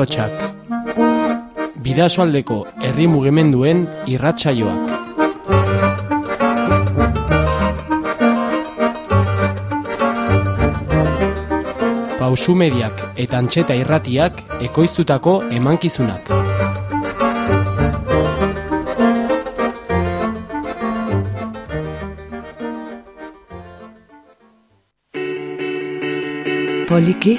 hotxak. Bidasoaldeko herri mugimenduen irratsaioak. Pausu mediak eta antxeta irratiak ekoiztutako emankizunak. Poliki,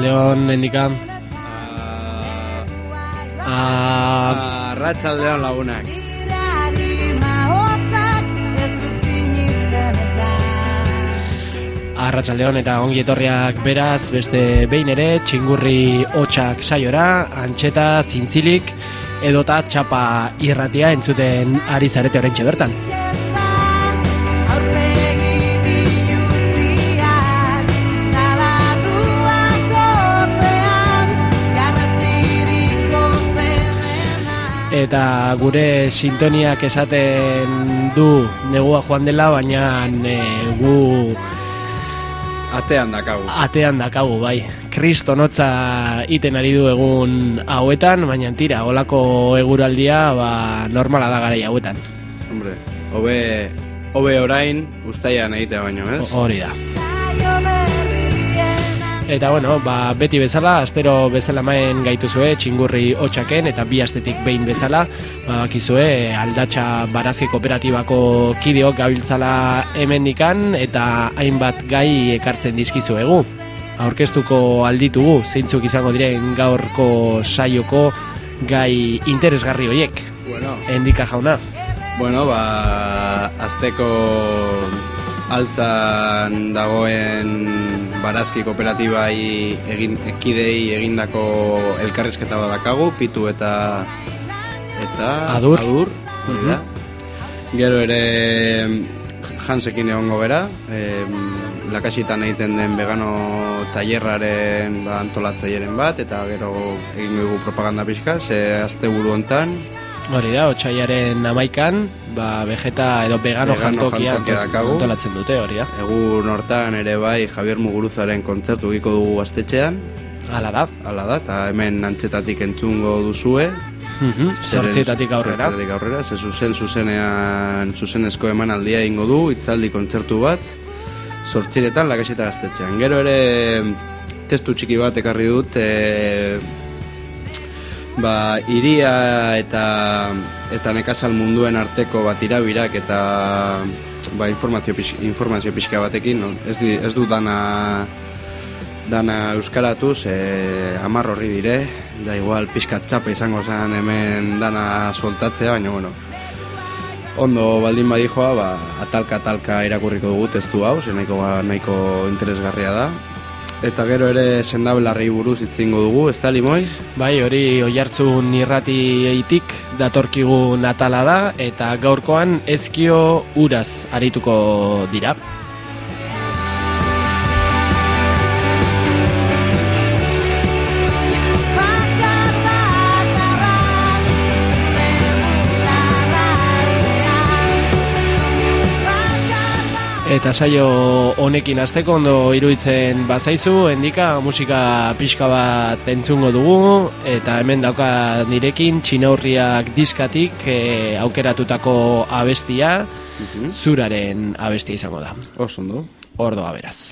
Arratxaldeon, mendika. Ah, Arratxaldeon lagunak. ez du sinisten eta Arratxaldeon eta ongi etorriak beraz, beste behin ere, txingurri hotxak saiora, antxeta, zintzilik, edota txapa irratia entzuten ari zarete horrentxe bertan. Eta gure sintoniak esaten du negua joan dela, baina negu Atean dakagu. atean dakagu, bai. Kristonotza iten ari du egun hauetan, baina tira, olako eguraldia ba, normala da garai hauetan. Hombre, hobe, hobe orain ustaian egitea baino, ez? Hori da. Eta bueno, ba, beti bezala, astero bezala maen gaituzue, txingurri hotxaken, eta bi astetik behin bezala, ba, bakizue, aldatxa barazke kooperatibako kideok gabiltzala hemendikan, eta hainbat gai ekartzen dizkizuegu. Aurkeztuko alditugu, zeintzuk izango diren gaurko saioko gai interesgarri horiek. Bueno, Endika jauna. bueno, ba, azteko altzan dagoen barazki kooperatibai egin, ekidei egindako elkarrizketa badakagu, pitu eta eta Adur. adur hori da. Gero ere Hansekin egongo bera, em, lakasitan egiten den vegano tailerraren ba, antolatzailearen bat, eta gero egin dugu propaganda pixka, ze azte buru hontan, Hori da, otxaiaren amaikan, ba, vegeta edo vegano, Vegano jantokia jantokia dakagu. antolatzen dute, hori da. egun hortan ere bai Javier Muguruzaren kontzertu egiko dugu gaztetxean, Hala da. hala da, eta hemen antzetatik entzungo duzue. Mhm, Zortzietatik aurrera. Zortzietatik aurrera, ze zuzen zuzenean, zuzenezko emanaldia ingo du, itzaldi kontzertu bat, sortziretan lakasita gaztetxean. Gero ere testu txiki bat ekarri dut, e, ba, iria eta eta nekazal munduen arteko bat irabirak eta ba, informazio, pix, informazio pixka batekin, no? ez, di, ez du dana dana euskaratuz, e, amar horri dire, da igual pixka txapa izango zen hemen dana soltatzea, baina bueno, ondo baldin badijoa, ba, atalka-atalka irakurriko dugu testu hau, ze nahiko, ba, nahiko interesgarria da. Eta gero ere sendabelarrei buruz itzingo dugu, ez da limoi? Bai, hori oihartzun irrati eitik datorkigun atala da, eta gaurkoan ezkio uraz arituko dira. Eta saio honekin azteko ondo iruditzen bazaizu, endika musika pixka bat entzungo dugu, eta hemen dauka nirekin txinaurriak diskatik eh, aukeratutako abestia, zuraren abestia izango da. Oso ondo. Ordoa beraz.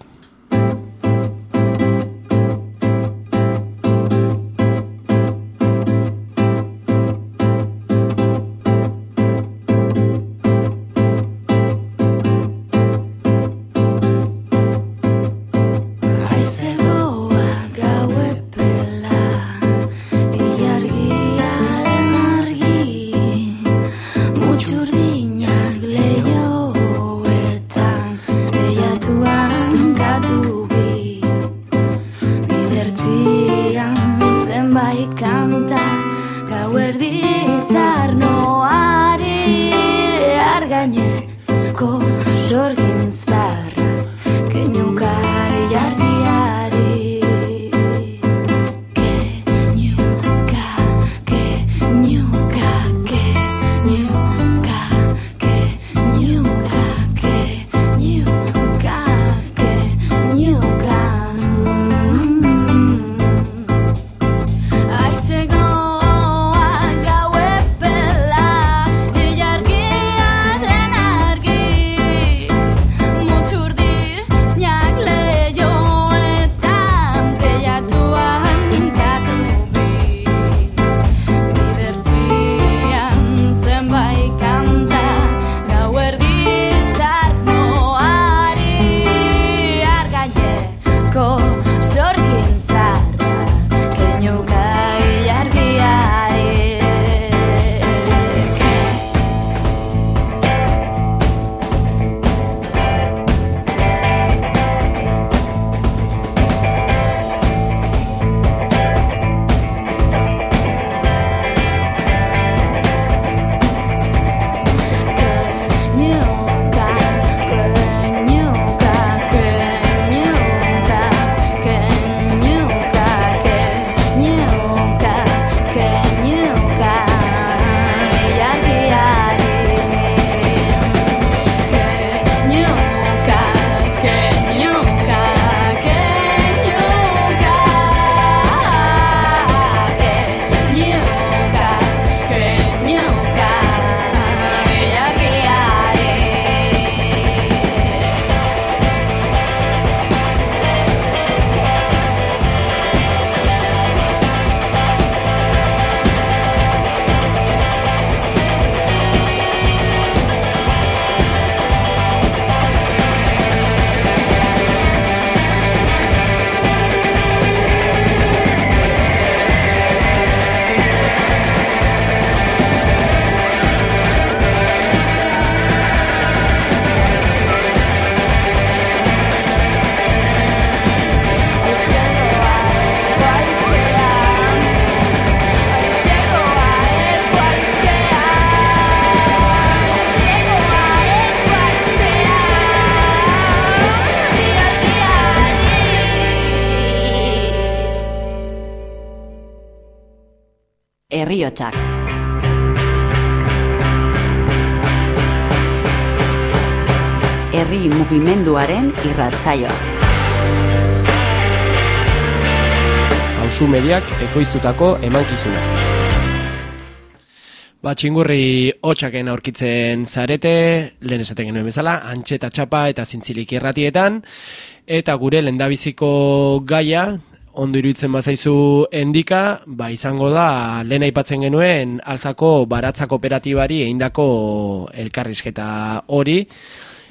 Mugimenduaren irratsaioa. Hauzu mediak ekoiztutako emankizuna. Ba, txingurri hotxaken aurkitzen zarete, lehen esaten genuen bezala, antxeta txapa eta zintzilik irratietan, eta gure lendabiziko gaia, ondo iruditzen bazaizu endika, ba, izango da, lehen aipatzen genuen, alzako baratza kooperatibari eindako elkarrizketa hori,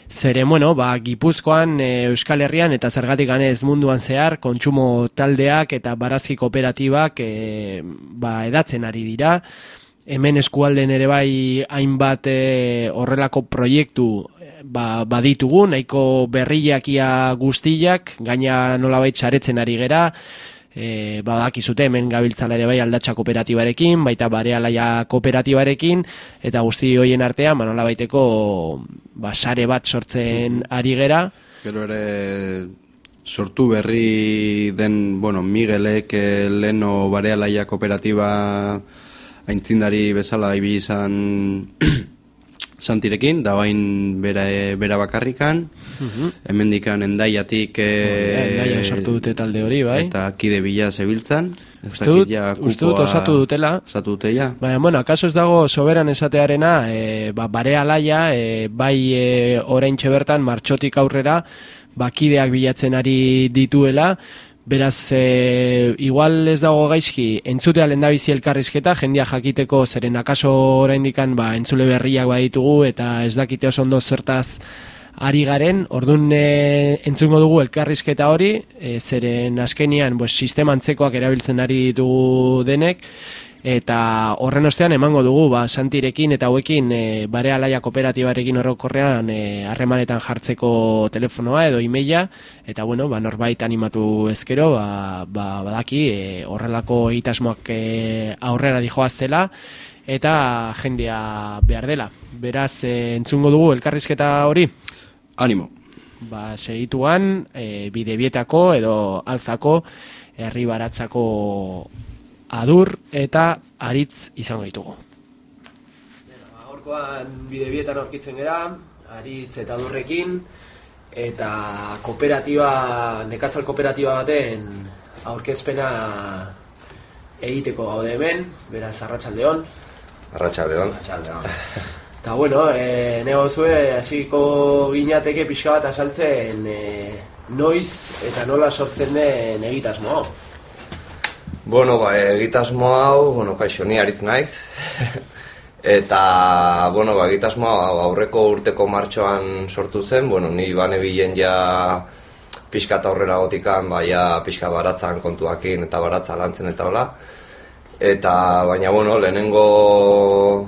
Zeren, bueno, ba, Gipuzkoan, e, Euskal Herrian eta zergatik ganez munduan zehar, kontsumo taldeak eta barazki kooperatibak e, ba, edatzen ari dira. Hemen eskualden ere bai hainbat e, horrelako proiektu ba, baditugu, nahiko berriakia guztiak, gaina nolabait saretzen ari gera, e, badakizute hemen gabiltzala ere bai aldatxa kooperatibarekin, baita barealaia kooperatibarekin, eta guzti hoien artean, ba, nolabaiteko ba, sare bat sortzen ari gera, Gero ere sortu berri den, bueno, Miguelek eh, leno barealaia kooperatiba aintzindari bezala ibili izan Santirekin, da bain bera, bera bakarrikan, hemendikan endaiatik... E, Gaia sartu dute talde hori, bai. Eta kide bila zebiltzan. Uste dut, uste dut osatu dutela. Osatu dute ja. Baina, bueno, akaso ez dago soberan esatearena, e, ba, bare alaia, e, bai e, orain bertan martxotik aurrera, bakideak bilatzen ari dituela, beraz, e, igual ez dago gaizki, entzutea lendabizi elkarrizketa, jendia jakiteko, zeren akaso oraindikan ba, entzule berriak baditugu, eta ez dakite oso ondo zertaz ari garen, ordun e, entzungo dugu elkarrizketa hori, e, zeren azkenian pues, sistema antzekoak erabiltzen ari ditugu denek, eta horren ostean emango dugu ba, Santirekin eta hauekin e, bare alaia kooperatibarekin orokorrean e, harremanetan jartzeko telefonoa edo emaila eta bueno, ba, norbait animatu ezkero ba, ba, badaki e, horrelako egitasmoak e, aurrera dijoaztela eta jendea behar dela. Beraz, e, entzungo dugu elkarrizketa hori, Animo. ba, segituan e, bidebietako edo alzako herri baratzako adur eta aritz izango ditugu. Gaurkoan bidebietan aurkitzen gera, aritz eta adurrekin, eta kooperatiba, nekazal kooperatiba baten aurkezpena egiteko gaude hemen, beraz arratsaldeon. Arratxaldeon. Eta bueno, e, nego zue, hasiko ginateke pixka bat asaltzen e, noiz eta nola sortzen den egitasmo. Bueno, ba, egitasmo hau, bueno, kaixo ni aritz naiz. Eta, bueno, ba, egitasmo hau aurreko urteko martxoan sortu zen, bueno, ni bane bilen ja pixka eta aurrera gotikan, ba, ja pixka baratzan kontuakin eta baratza lantzen eta hola. Eta, baina, bueno, lehenengo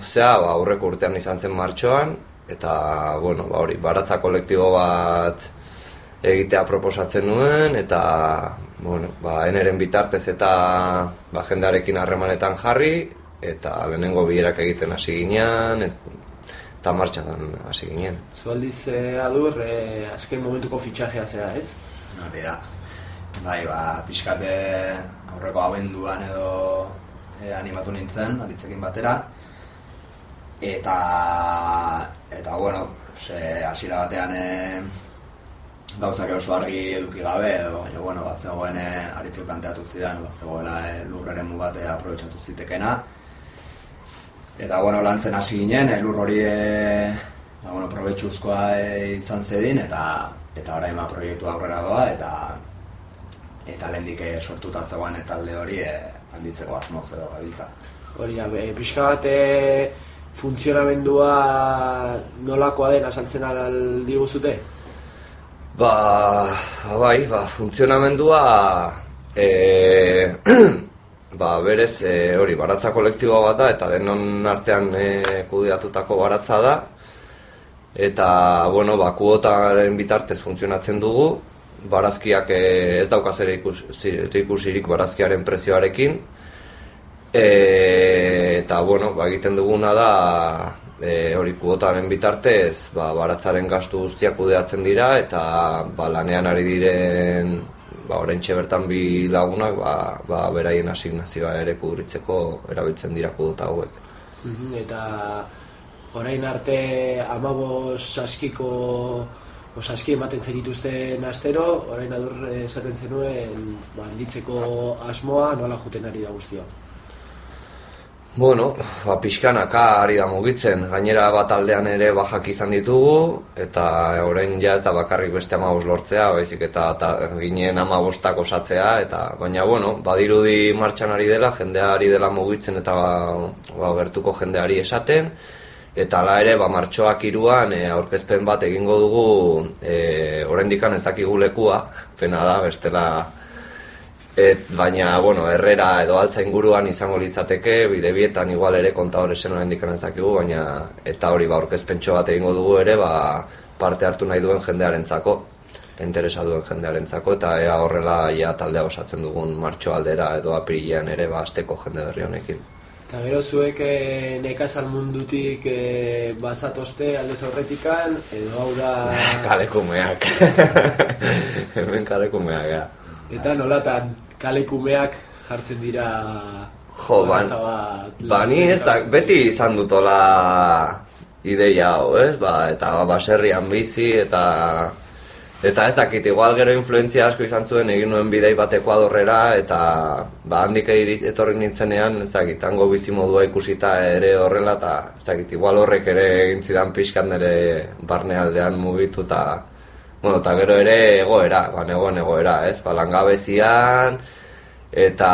zea, ba, aurreko urtean izan zen martxoan, eta, bueno, ba, hori, baratza kolektibo bat egitea proposatzen nuen, eta, bueno, ba, eneren bitartez eta ba, jendearekin harremanetan jarri, eta lehenengo bilerak egiten hasi ginean, et, eta martxan hasi ginen. Zualdiz e, adur, e, azken momentuko fitxajea zera, ez? Hori da. Bai, ba, pixkate aurreko abenduan edo e, animatu nintzen, aritzekin batera. Eta, eta bueno, se, hasiera batean e, gauzak oso argi eduki gabe, edo, baina, bueno, bat zegoen e, aritzek planteatu zidan, bat zegoela e, lurraren mugate aprobetsatu zitekena. Eta, bueno, lantzen hasi ginen, e, lur hori e, ba, bueno, probetxuzkoa e, izan zedin, eta eta orain ba, proiektu aurrera doa, eta eta lehendik sortuta zegoen talde hori e, handitzeko asmoz edo gabiltza. Hori, e, pixka bat funtzionamendua nolakoa den asaltzen aldi guzute? Ba, ba bai, ba, funtzionamendua e, ba, berez e, hori baratza kolektiboa bat da eta denon artean e, kudeatutako baratza da. Eta bueno, ba, kuotaren bitartez funtzionatzen dugu. Barazkiak e, ez dauka zer ikus, zer ikusirik barazkiaren prezioarekin. E, eta bueno, ba, egiten duguna da e, hori kuotaren bitartez ba, baratzaren gastu guztiak kudeatzen dira eta ba, lanean ari diren ba, oraintxe bertan bi lagunak ba, ba, beraien asignazioa ere kudritzeko erabiltzen dira kuota hauek. Mhm, Eta orain arte amabos saskiko o saski ematen zenituzten astero, orain adur eh, esaten zenuen ba, asmoa nola juten ari da guztia. Bueno, ba, pixkanaka ari da mugitzen, gainera bat aldean ere bajak izan ditugu, eta orain ja ez da bakarrik beste amabos lortzea, baizik eta ta, ginen amabostak osatzea, eta baina bueno, badirudi martxan ari dela, jendea ari dela mugitzen eta ba, ba, gertuko jendeari esaten, eta hala ere, ba, martxoak iruan e, aurkezpen bat egingo dugu, e, oraindikan ez dakigu lekua, pena da, bestela Et, baina, bueno, herrera edo altza inguruan izango litzateke, bidebietan igual ere kontadore zen oraindik dakigu, baina eta hori ba aurkezpentxo bat egingo dugu ere, ba, parte hartu nahi duen jendearentzako, interesa duen jendearentzako eta ea horrela ja taldea osatzen dugun martxo aldera edo apirilean ere ba asteko jende berri honekin. Eta gero zuek e, nekazal mundutik e, bazatozte aldez aurretikan, edo hau da... Kalekumeak. Hemen kalekumeak, ja. Eta nolatan kalekumeak jartzen dira Jo, ban, bat ba, ez da, beti izan dutola ideia hau, ez? Ba, eta baserrian bizi eta eta ez dakit igual gero influentzia asko izan zuen egin nuen bidei bat Ekuadorrera eta ba handik etorri nintzenean ez dakit hango bizi modua ikusita ere horrela eta ez dakit igual horrek ere egin zidan pixkat nire barnealdean mugitu eta bueno, eta gero ere egoera, ba, negoen egoera, ez? Ba, langabezian, eta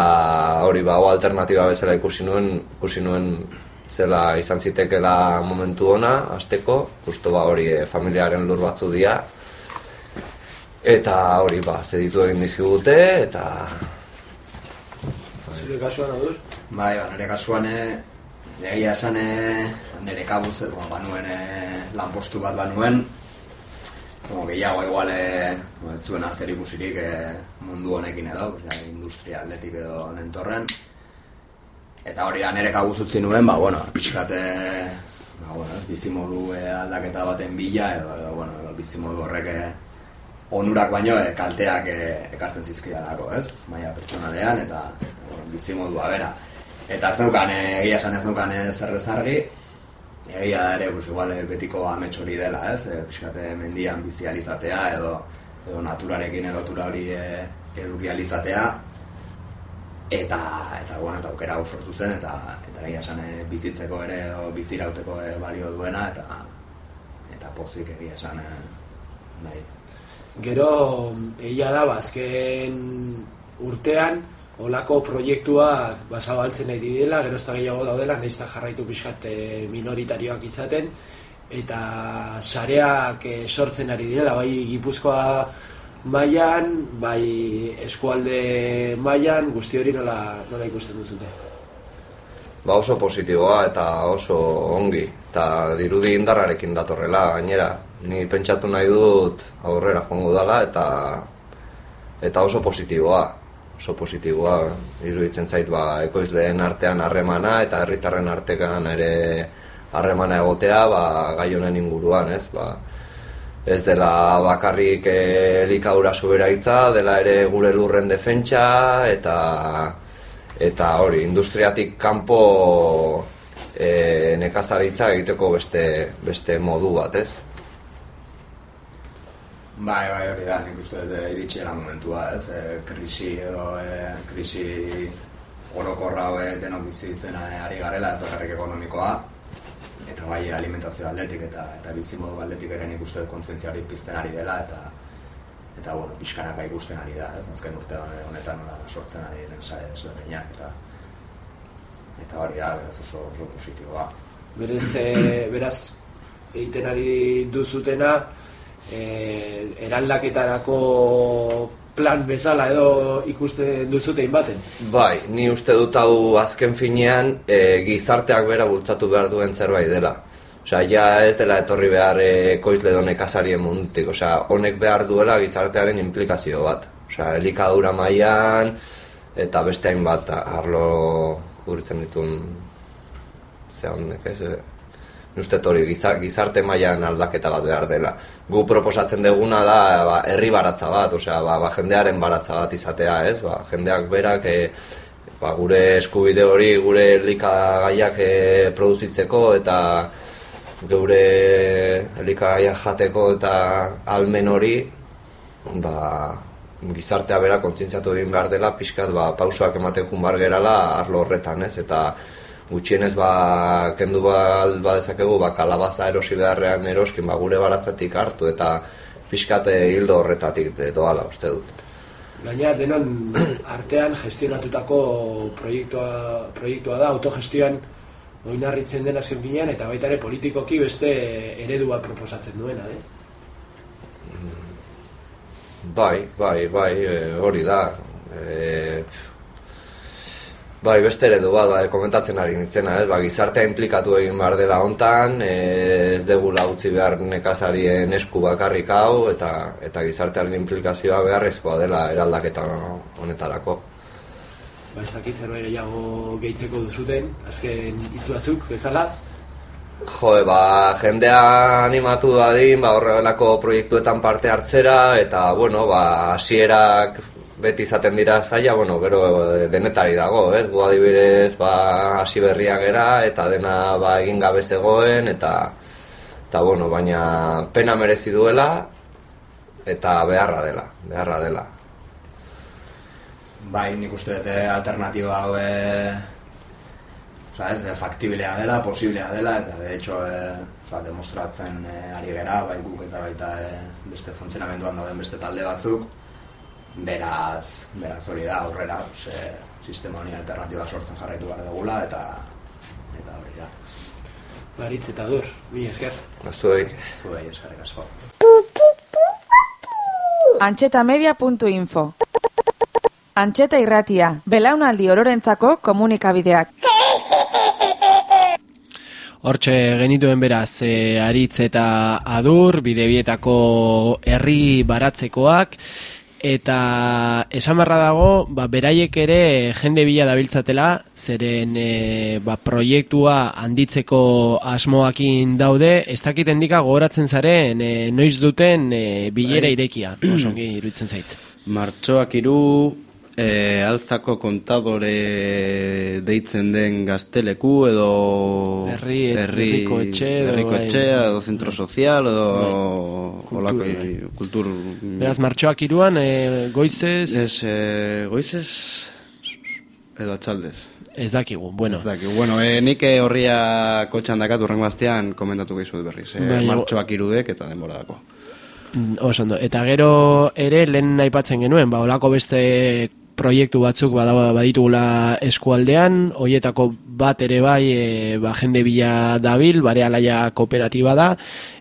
hori ba, hau alternatiba bezala ikusi nuen, ikusi nuen zela izan zitekela momentu ona, asteko, justo ba hori e, familiaren lur batzu dira, eta hori ba, zeditu egin dizkigute, eta Zure kasuan adur? Bai, ba, nire kasuan eh, egia esan eh, nire kabuz bueno, banuen eh, lanpostu bat banuen como gehiago igual ez zuena zer ikusirik eh, mundu honekin edo, osea, industria atletik edo nentorren eta hori da nire kabuz utzi nuen, ba, bueno, pixkat eh, ba, bueno, bizimodu eh, aldaketa baten bila edo, edo, bueno, edo bizimodu horrek eh, onurak baino eh, kalteak eh, ekartzen zizkidalako, ez? Maia pertsonalean eta, eta bueno, bizimodua bera. Eta ez neukan, egia esan ez neukan zer bezargi, egia da ere, pues, igual eh, betiko amets hori dela, ez? E, pixkate mendian bizializatea edo, edo naturarekin erotura hori e, eduki alizatea. Eta, eta, bueno, eta aukera hau sortu zen, eta, eta egia esan eh, bizitzeko ere edo bizirauteko eh, balio duena, eta, eta pozik egia esan, eh, bai. Gero, egia da, ba, azken urtean, olako proiektuak basabaltzen nahi didela, gero ez da gehiago daudela, nahiz jarraitu pixkat eh, minoritarioak izaten, eta sareak eh, sortzen ari direla, bai Gipuzkoa mailan, bai eskualde mailan, guzti hori nola, nola ikusten duzute. ba oso positiboa eta oso ongi, eta dirudi indarrarekin datorrela, gainera, ni pentsatu nahi dut aurrera joango dala, eta eta oso positiboa, oso positiboa, iruditzen zait ba, ekoizleen artean harremana eta herritarren artekan ere harremana egotea ba, gai honen inguruan, ez? Ba, ez dela bakarrik elikadura soberaitza, dela ere gure lurren defentsa eta eta hori, industriatik kanpo e, nekazaritza egiteko beste, beste modu bat, ez? Bai, bai, hori da, nik uste dut eh, iritsi era momentua, ez, e, krisi edo e, krisi orokorra eh, denok bizitzen ari garela, ez bakarrik ekonomikoa, eta bai alimentazio aldetik eta eta bizimodu aldetik ere nik uste kontzientzia hori pizten ari dela, eta eta bueno, pixkanaka ikusten ari da, ez, azken urte honetan nola sortzen ari diren sare desberdinak, eta eta hori da, beraz oso, oso positiboa. Berez, e, beraz, egiten ari duzutena, e, eraldaketarako plan bezala edo ikusten duzutein baten. Bai, ni uste dut hau azken finean e, gizarteak bera bultzatu behar duen zerbait dela. Osea, ja ez dela etorri behar e, koizle edo nekazarien mundutik. Osea, honek behar duela gizartearen implikazio bat. Osea, elikadura mailan eta beste hainbat arlo guritzen dituen ze honek ez, e, uste hori giza- gizarte mailan aldaketa bat behar dela. Gu proposatzen deguna da ba, herri baratza bat, osea, ba, ba, jendearen baratza bat izatea, ez? Ba, jendeak berak e, ba, gure eskubide hori, gure elikagaiak e, produzitzeko eta geure elikagaiak jateko eta almen hori ba, gizartea bera kontzientziatu egin behar dela pixkat ba, pausoak ematen jun bar gerala arlo horretan, ez? Eta gutxienez ba, kendu bal badezakegu ba, kalabaza erosi beharrean eroskin ba, gure baratzatik hartu eta pixkat eh, hildo horretatik doala uste dut. Gaina denon artean gestionatutako proiektua, proiektua da, autogestioan oinarritzen den azken finean, eta baita ere politikoki beste eredu bat proposatzen duena, ez? Bai, bai, bai, e, hori da. E, bai, beste eredu bat, bai, komentatzen ari nintzena, ez? Ba, gizartea implikatu egin behar dela hontan, e, ez degula utzi behar nekazarien esku bakarrik hau, eta, eta gizartearen implikazioa beharrezkoa dela eraldaketa honetarako. Ba, ez dakit zerbait gehiago gehitzeko duzuten, azken hitz batzuk bezala. Jo, ba, jendea animatu dadin, ba, horrelako proiektuetan parte hartzera, eta, bueno, ba, hasierak beti izaten dira zaila, bueno, gero eh, denetari dago, ez? Gu adibidez, ba, hasi berriak gera, eta dena, ba, egin gabe zegoen, eta, Eta, bueno, baina pena merezi duela, eta beharra dela, beharra dela. Bai, nik uste dute alternatiba hau e, oza, ez, faktibilea dela, posiblea dela, eta de hecho e, oza, demostratzen e, ari gera, bai guk eta baita e, beste funtzionamenduan dauden beste talde batzuk, beraz, beraz hori da, aurrera, ze, sistema honi alternatiba sortzen jarraitu behar dugula, eta eta hori da. Baritz eta dur, mi esker. Zuei, Zuei eskarrik asko. Antxetamedia.info Antxeta irratia, belaunaldi ororentzako komunikabideak. Hortxe genituen beraz, e, aritz eta adur, bidebietako herri baratzekoak, eta esan barra dago, ba, beraiek ere jende bila dabiltzatela, zeren e, ba, proiektua handitzeko asmoakin daude, ez dakiten dika gogoratzen zaren, e, noiz duten e, bilera Bai. irekia, osongi iruditzen zait. Martxoak iru e, alzako kontadore deitzen den gazteleku edo Herri- herriko etxe herriko bai. etxea edo zentro sozial edo Kultur, holako bai. kultur Beraz, martxoak iruan, e, goizez, ez e, goizez edo atxaldez ez dakigu, bueno. Ez daki, bueno, e, nik eh, horria kotxan dakat urrengo astean komentatu gehizu berriz. E, Bai, martxoak irudek eta denbora dako. Mm, Oso ondo. Eta gero ere lehen aipatzen genuen, ba olako beste proiektu batzuk bada baditugula eskualdean, hoietako bat ere bai e, ba, jende bila dabil, bare alaia kooperatiba da,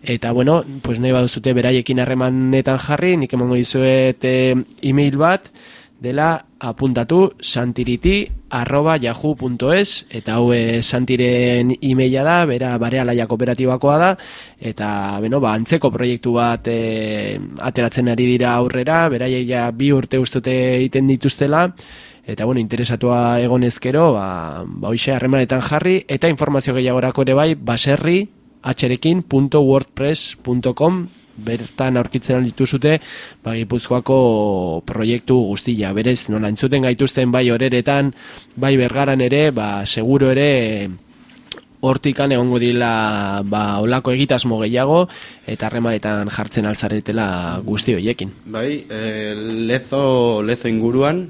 eta bueno, pues nahi baduzute beraiekin harremanetan jarri, nik emango dizuet e, email bat, dela apuntatu santiriti arroba yahoo.es eta hau e, santiren emaila da, bera bare alaia kooperatibakoa da eta beno, ba, antzeko proiektu bat e, ateratzen ari dira aurrera, beraiek ja bi urte ustute egiten dituztela eta bueno, interesatua egonezkero ba, ba hoxe harremanetan jarri eta informazio gehiagorako ere bai baserri atxerekin.wordpress.com bertan aurkitzen aldituzute ba, Gipuzkoako proiektu guztia. Berez, nola entzuten gaituzten bai horeretan, bai bergaran ere, ba, seguro ere hortikan egongo dila ba, olako egitasmo gehiago eta harremanetan jartzen alzaretela guzti hoiekin. Bai, e, lezo, lezo inguruan,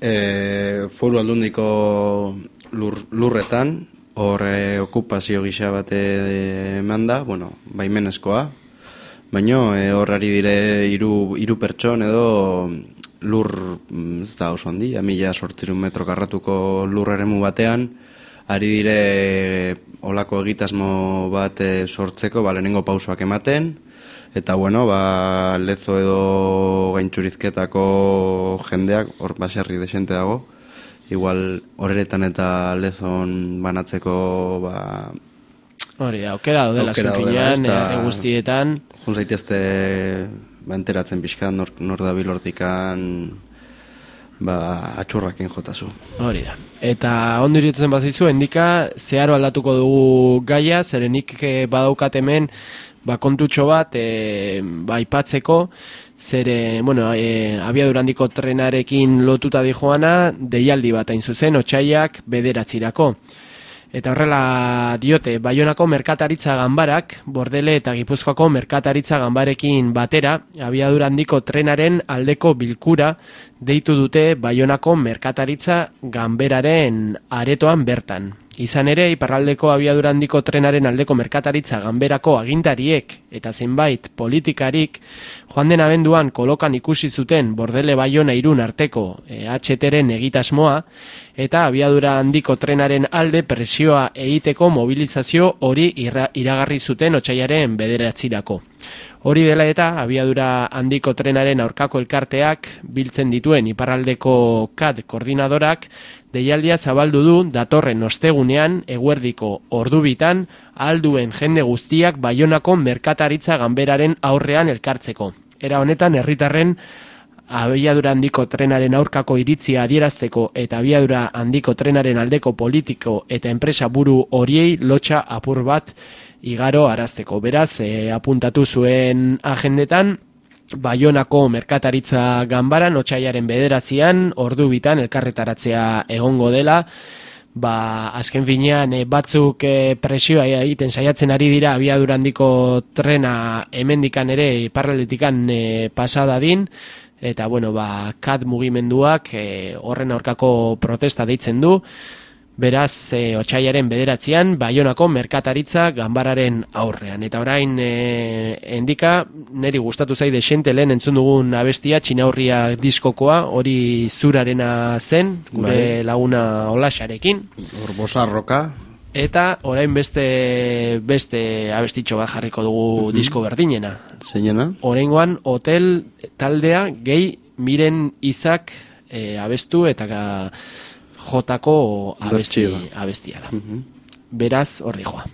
e, foru aldundiko lur, lurretan, hor e, okupazio gisa bate eman da, bueno, baimenezkoa, baino e, hor ari dire hiru hiru pertson edo lur, mm, ez da oso handia, mila sortzirun metro karratuko lur eremu batean, ari dire olako egitasmo bat e, sortzeko, ba, lehenengo pausoak ematen, eta bueno, ba, lezo edo gaintxurizketako jendeak, hor baserri desente dago, igual horeretan eta lezon banatzeko ba, Hori, aukera daudela Aukera azken finean, ez da- herri guztietan, jun zaitezte ba, enteratzen pixka nor, nor dabil hortikan ba, atxurrakin jotazu. Hori da. Eta ondo iruditzen bazizu, endika zeharo aldatuko dugu gaia, zerenik eh, badaukat hemen ba, kontutxo bat e, ba, aipatzeko, zere, bueno, e, abiadurandiko trenarekin lotuta dijoana, deialdi bat hain zuzen, otxaiak bederatzirako. Eta horrela diote, Baionako merkataritza ganbarak, Bordele eta Gipuzkoako merkataritza ganbarekin batera, abiadura handiko trenaren aldeko bilkura deitu dute Baionako merkataritza ganberaren aretoan bertan. Izan ere, iparraldeko abiadura handiko trenaren aldeko merkataritza ganberako agintariek eta zenbait politikarik joan den abenduan kolokan ikusi zuten Bordele Baiona irun arteko e, HTren egitasmoa eta abiadura handiko trenaren alde presioa egiteko mobilizazio hori iragarri zuten otxaiaren bederatzirako. Hori dela eta abiadura handiko trenaren aurkako elkarteak biltzen dituen iparraldeko CAD koordinadorak deialdia zabaldu du datorren ostegunean eguerdiko ordubitan alduen jende guztiak Baionako merkataritza ganberaren aurrean elkartzeko. Era honetan herritarren abiadura handiko trenaren aurkako iritzia adierazteko eta abiadura handiko trenaren aldeko politiko eta enpresa buru horiei lotxa apur bat igaro arazteko. Beraz, e, apuntatu zuen agendetan, Baionako merkataritza ganbaran otxaiaren bederatzean ordu bitan elkarretaratzea egongo dela, ba, azken finean e, batzuk e, presioa egiten saiatzen ari dira abiadura handiko trena hemendikan ere iparraldetikan e, pasada din, eta bueno, ba, kat mugimenduak e, horren aurkako protesta deitzen du, Beraz, e, otxaiaren bederatzean, Baionako merkataritza ganbararen aurrean. Eta orain, e, endika, niri gustatu zai desente lehen entzun dugun abestia, txinaurria diskokoa, hori zurarena zen, gure Bai. laguna olaxarekin. Hor bosarroka, Eta orain beste beste abestitxo bat jarriko dugu disko berdinena. zeinena? Oraingoan hotel taldea gehi miren izak e, abestu eta ga, jotako abesti, abestia da. Beraz, hor dijoa.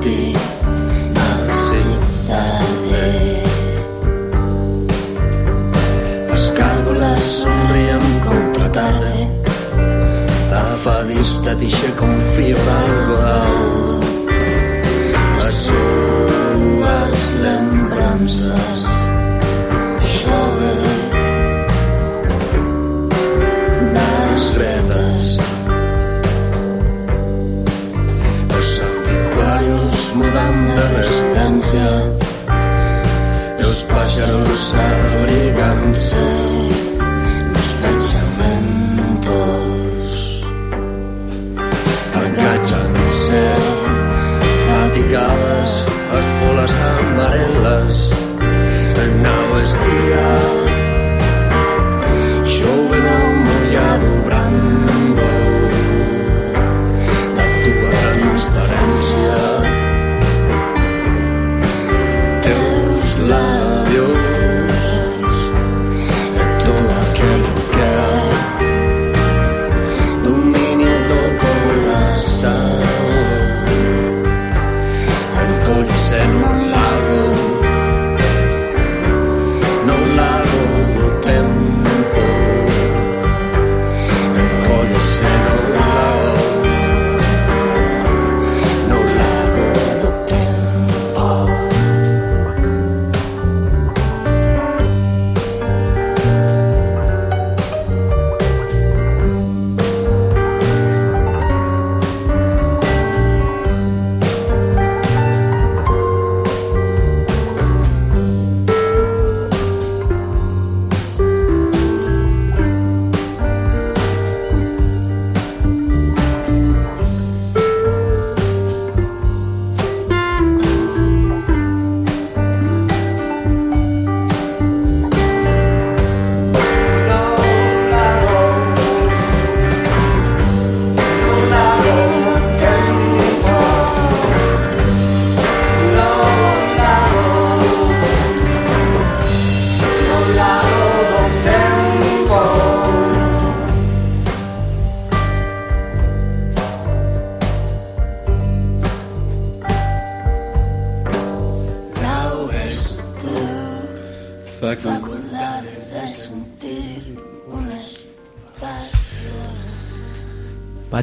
Sobre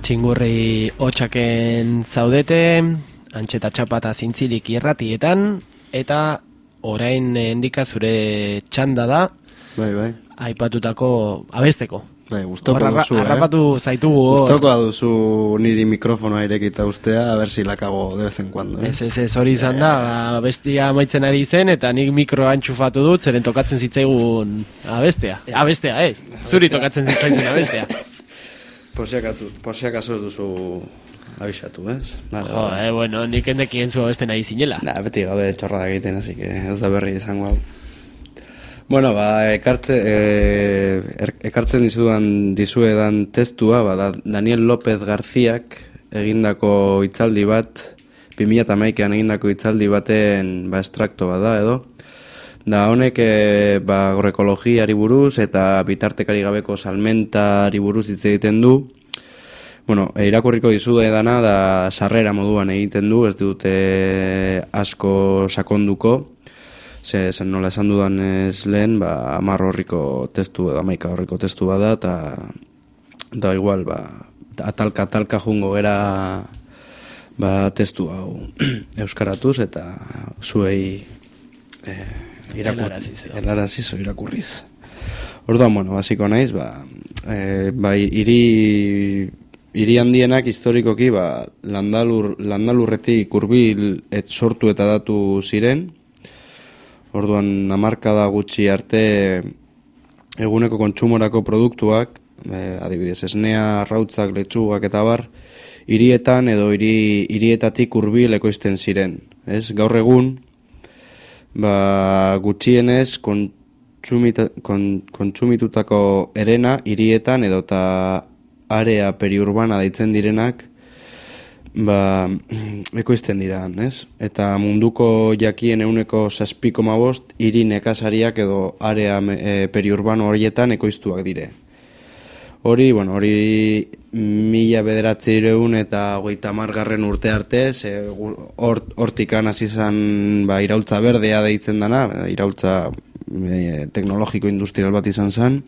Batxingurri hotxaken zaudete, antxeta txapata zintzilik irratietan, eta orain endika zure txanda da, Bai, bai. aipatutako abesteko. Bai, gustoko Hor arra- duzu, eh? Zaitugu. hor. Gustoko duzu niri mikrofonoa irekita ustea, a ver si la cago de vez en cuando, eh? Ez, ez, ez, hori izan da, ba, bestia amaitzen ari zen, eta nik mikroa antxufatu dut, zeren tokatzen zitzaigun abestea. Abestea, ez, zuri tokatzen zitzaigun abestea. Por si acaso, por si acaso duzu abisatu, ez? Vale, Jo, vale. eh, bueno, nik endekien zu abesten nahi zinela. Nah, beti gabe txorrada egiten, así que ez da berri izango hau. Bueno, ba, ekartze, e, er, ekartzen dizudan dizuedan testua, ba, da, Daniel López Garziak egindako hitzaldi bat, 2008an egindako hitzaldi baten ba, estrakto bat da, edo. Da, honek e, ba, agroekologiari buruz eta bitartekari gabeko salmentari buruz hitz egiten du. Bueno, e, irakurriko dizu dana da sarrera moduan egiten du, ez dute asko sakonduko. Ze, zen nola esan dudan ez lehen, ba, amar horriko testu amaika horriko testu bada, eta da igual, ba, atalka atalka jungo gera ba, testu hau euskaratuz eta zuei e, Edo. helaraziz irakurriz. Orduan, bueno, basiko naiz, ba, e, bai, iri, iri handienak historikoki, ba, landalur, landalurretik urbil et sortu eta datu ziren, Orduan hamarkada gutxi arte eguneko kontsumorako produktuak, e, adibidez, esnea, arrautzak, letxugak eta bar, hirietan edo hiri hirietatik hurbil ekoizten ziren. Ez? Gaur egun ba, gutxienez kontsumita, kon, kontsumitutako erena hirietan edo eta area periurbana deitzen direnak ba, ekoizten dira, ez? Eta munduko jakien euneko saspiko mabost, hiri nekazariak edo area e, periurbano horietan ekoiztuak dire. Hori, bueno, hori mila bederatzi ireun eta hogeita margarren urte arte, ze hort, hortikan hasi izan ba, iraultza berdea deitzen dana, iraultza e, teknologiko industrial bat izan zen,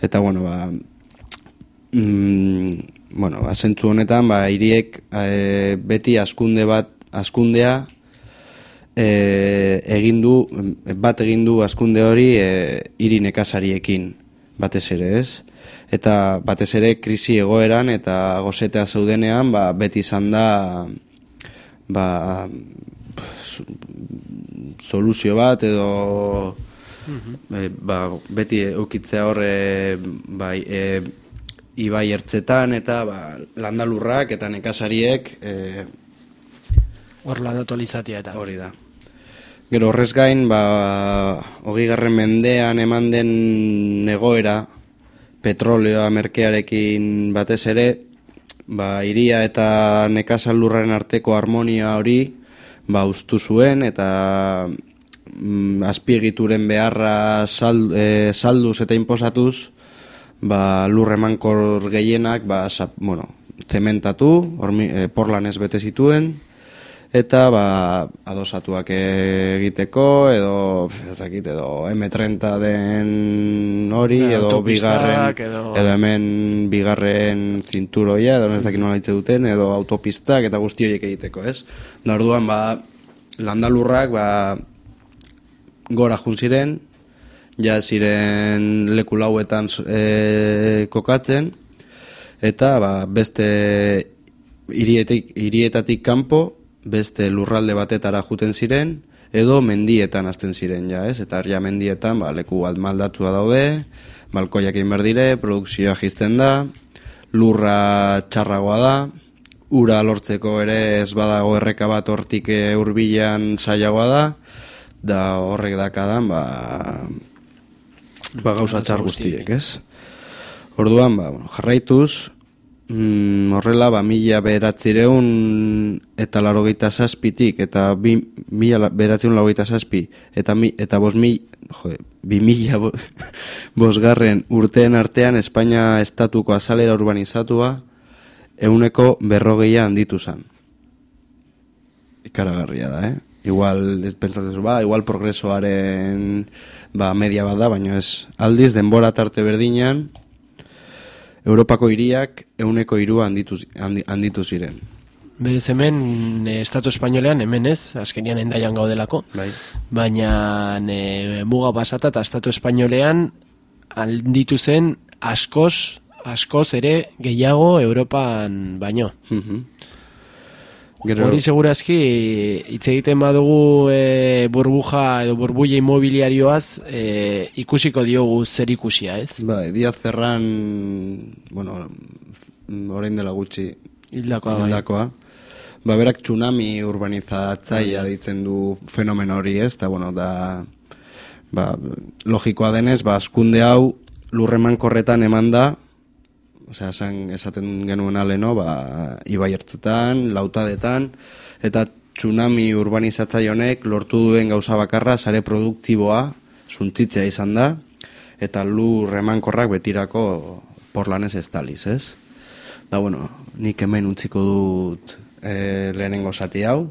eta bueno, ba, mm, bueno, asentzu honetan, ba, hiriek e, beti askunde bat, askundea e, egin du, bat egin du askunde hori e, hiri nekazariekin batez ere, ez? Eta batez ere krisi egoeran eta gozetea zeudenean, ba, beti izan da ba, soluzio bat edo e, ba, beti eukitzea horre bai, e, ibai ertzetan eta ba, landalurrak eta nekazariek e, Hor landatu alizatia eta. hori da. Gero horrez gain, ba, hogei garren mendean eman den egoera, petroleoa merkearekin batez ere, ba, iria eta nekazalurraren arteko harmonia hori, ba, ustu zuen eta mm, azpiegituren beharra sal, e, salduz eta inposatuz, ba, lurremankor gehienak ba, sa, bueno, zementatu, hormi, e, porlanez bete zituen, eta ba, adosatuak egiteko, edo, ez dakit, edo M30 den hori, Ja, edo bigarren, edo- edo hemen bigarren zinturoia, edo ez dakit nola hitze duten, edo autopistak eta guzti horiek egiteko, ez? Da orduan, ba, landalurrak, ba, gora jun ziren, ja ziren leku lauetan e, kokatzen, eta ba, beste hirietik, hirietatik kanpo, beste lurralde batetara juten ziren, edo mendietan hasten ziren, ja, ez? Eta ja mendietan, ba, leku maldatua daude, balkoiak egin behar dire, produkzioa jizten da, lurra txarragoa da, ura lortzeko ere ez badago erreka bat hortik eh, hurbilan zailagoa da, da horrek dakadan, ba, ba gauza txar guztiek, ez? Orduan, ba, bueno, jarraituz, mm, horrela, ba, mila beratzireun eta larogeita zazpitik, eta bi, mila beratzireun larogeita zazpi, eta, mi, eta bos mi, jode, bi mila bo, bosgarren urteen artean Espainia estatuko azalera urbanizatua euneko berrogeia handitu zan. Ikaragarria da, eh? Igual, ez pentsatzen ba, igual progresoaren ba, media bat da, baina ez aldiz, denbora tarte berdinean, Europako hiriak euneko irua handitu, handi, handitu ziren. Berez hemen, e, Estatu Espainolean, hemen ez, azkenian endaian gaudelako, Bai. baina e, muga pasata eta Estatu Espainolean handitu zen askoz, askoz ere gehiago Europan baino. Mhm. Hori segurazki hitz egiten badugu e, burbuja edo burbuia immobiliarioaz e, ikusiko diogu zer ikusia, ez? Bai, Diaz Ferran, bueno, orain dela gutxi Hildakoa, bai. hildakoa. Ba, berak tsunami urbanizatzaia ditzen du fenomeno hori, ez? Eta, bueno, da ba, logikoa denez, ba, askunde hau lurreman korretan eman da, osea, esan, esaten genuen aleno, ba, ibai ertzetan, lautadetan, eta tsunami urbanizatzaile honek lortu duen gauza bakarra sare produktiboa suntitzea izan da, eta lur emankorrak betirako porlanez estaliz, ez? Da, bueno, nik hemen utziko dut e, lehenengo zati hau,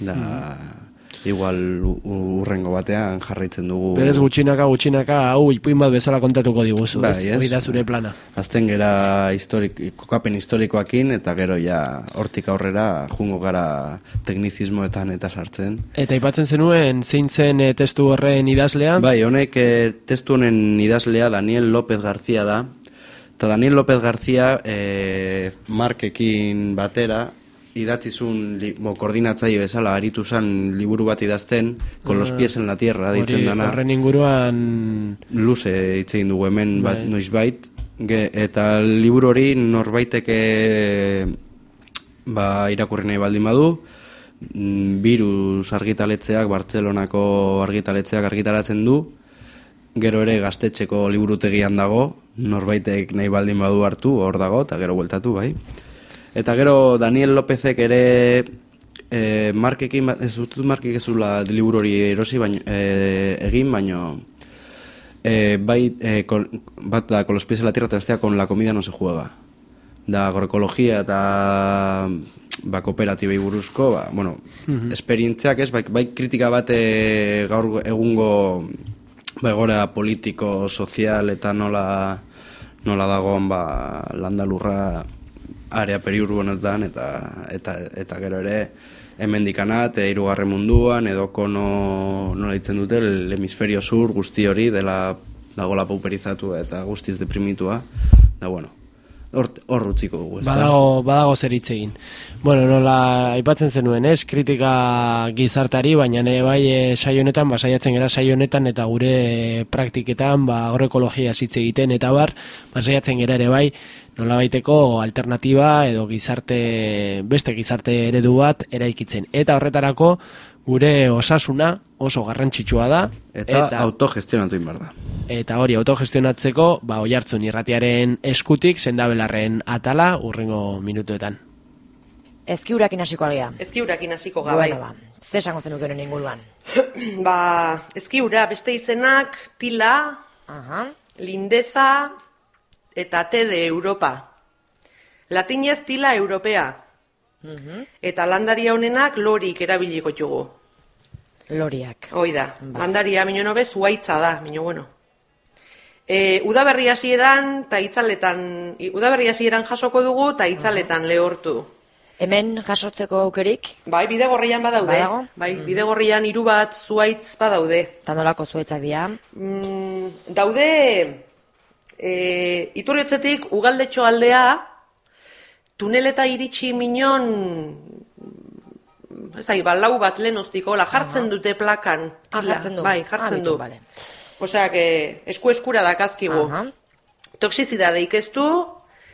da, u- u- urrengo batean jarraitzen dugu... Berez gutxinaka, gutxinaka, hau ipuin bat bezala kontatuko diguzu, Bai, ez? Hori da zure plana. Azten gera historik, kokapen historikoakin, eta gero ja hortik aurrera jungo gara teknizismoetan eta sartzen. Eta aipatzen zenuen, zein zen eh, testu horren idazlea? Bai, honek eh, testu honen idazlea Daniel López García da. Eta Daniel López García eh, Markekin batera idatzizun li, bo, koordinatzaile bezala aritu zen liburu bat idazten Con los Ah, pies en la tierra ditzen Hori, dana. horren inguruan luze hitz egin dugu hemen bat Bai. noizbait. Ge, eta liburu hori norbaitek eh, ba, irakurri nahi baldin badu. Mm, virus argitaletzeak Bartzelonako argitaletzeak argitaratzen du. Gero ere gaztetxeko liburutegian dago. Norbaitek nahi baldin badu hartu hor dago eta gero bueltatu bai eta gero Daniel Lópezek ere e, markekin, ba- ez dut markek ez zula liburu hori erosi baino, e, egin, baino e, bai, e, kol, bat da con los pies en la tierra eta bestea con la comida no se juega. Da agroekologia eta ba, kooperatibei buruzko, ba, bueno, Mhm. esperientziak ez, bai, bai kritika bat e, gaur egungo ba, egora politiko, sozial eta nola, nola dagoen ba, landalurra area periurbonetan eta, eta, eta gero ere hemendikanat, e, hirugarren munduan, edo kono nola ditzen dute, hemisferio sur guzti hori dela dagola pauperizatu eta guztiz deprimitua. Da bueno, hor, hor utziko dugu, ezta? Badago, badago zer hitz egin. Bueno, nola aipatzen zenuen, ez? Kritika gizartari, baina ere bai e, saio honetan, ba, saiatzen gara saio honetan eta gure e, praktiketan, ba, agroekologia hitz egiten eta bar, ba, saiatzen gara ere bai, nola baiteko alternatiba edo gizarte, beste gizarte eredu bat eraikitzen. Eta horretarako gure osasuna oso garrantzitsua da. Eta, autogestionatu egin behar da. Eta hori autogestionatzeko, ba oihartzun irratiaren eskutik sendabelarren atala urrengo minutuetan. Ezkiurakin hasiko algea. Ezkiurakin hasiko gabai. Bueno, ba, ze esango zenuke honen inguruan? ba, ezkiura beste izenak tila, Aha. lindeza eta te de Europa. Latinez tila europea. Mhm. Eta landaria honenak lorik erabiliko jugu. Loriak. Hoi da, landaria mino nobe zuaitza da, mino bueno. E, udaberri hasieran eta itzaletan, udaberri hasieran jasoko dugu eta itzaletan lehortu. Hemen jasotzeko aukerik? Bai, bidegorrian badaude. Badago? Bai, bidegorrian hiru bat zuaitz badaude. Eta nolako zuaitzak dira? Mm, daude e, iturriotzetik ugaldetxo aldea tuneleta iritsi minon ez da, balau bat lehenoztiko, la jartzen dute plakan. Ah, jartzen du. Bai, Ah, jartzen bitu, du. bale. Osea, que esku eskura dakazkigu. Aha. Toxizidade ikestu,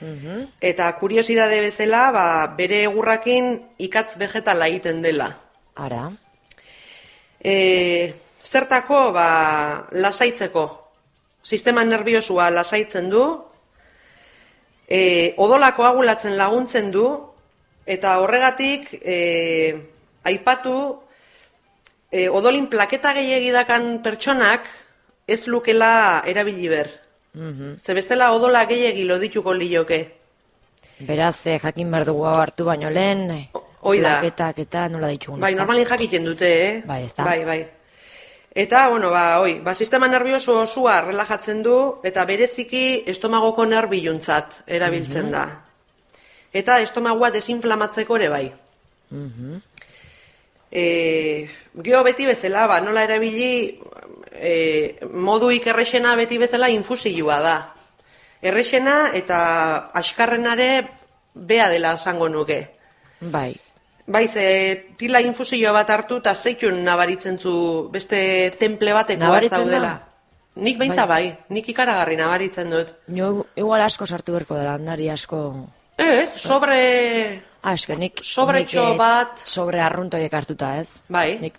Mhm. eta kuriosidade bezala, ba, bere egurrakin ikatz vegetala egiten dela. Ara. E, zertako, ba, lasaitzeko. Sistema nerviosua lasaitzen du, e, odolako agulatzen laguntzen du, eta horregatik e, aipatu e, odolin plaketa gehiagidakan pertsonak ez lukela erabili ber. Mhm. Ze bestela odola gehiagi lodituko lioke. Beraz, eh, jakin behar dugu hartu baino lehen, eh, hoi da. plaketak eta nola ditugun. Bai, normalin jakiten dute, eh? Bai, ezta? Bai, bai. Eta, bueno, ba, oi, ba, sistema nervioso osua relajatzen du, eta bereziki estomagoko nerbiluntzat erabiltzen da. Eta estomagua desinflamatzeko ere bai. Mhm. E, geho beti bezala, ba, nola erabili, e, modu ikerrexena beti bezala infusioa da. Errexena eta askarrenare bea dela esango nuke. Bai. Bai, ze tila infusioa bat hartu eta zeitun nabaritzen zu beste temple batekoa Nabaritzen da? zaudela. Nik beintza Bai. bai. nik ikaragarri nabaritzen dut. Nio, igual asko sartu berko dela, handari asko... Ez, sobre... Ah, eske nik... Sobretxo nik, eh, bat. Sobre arruntoiek hartuta, ez? Bai. Nik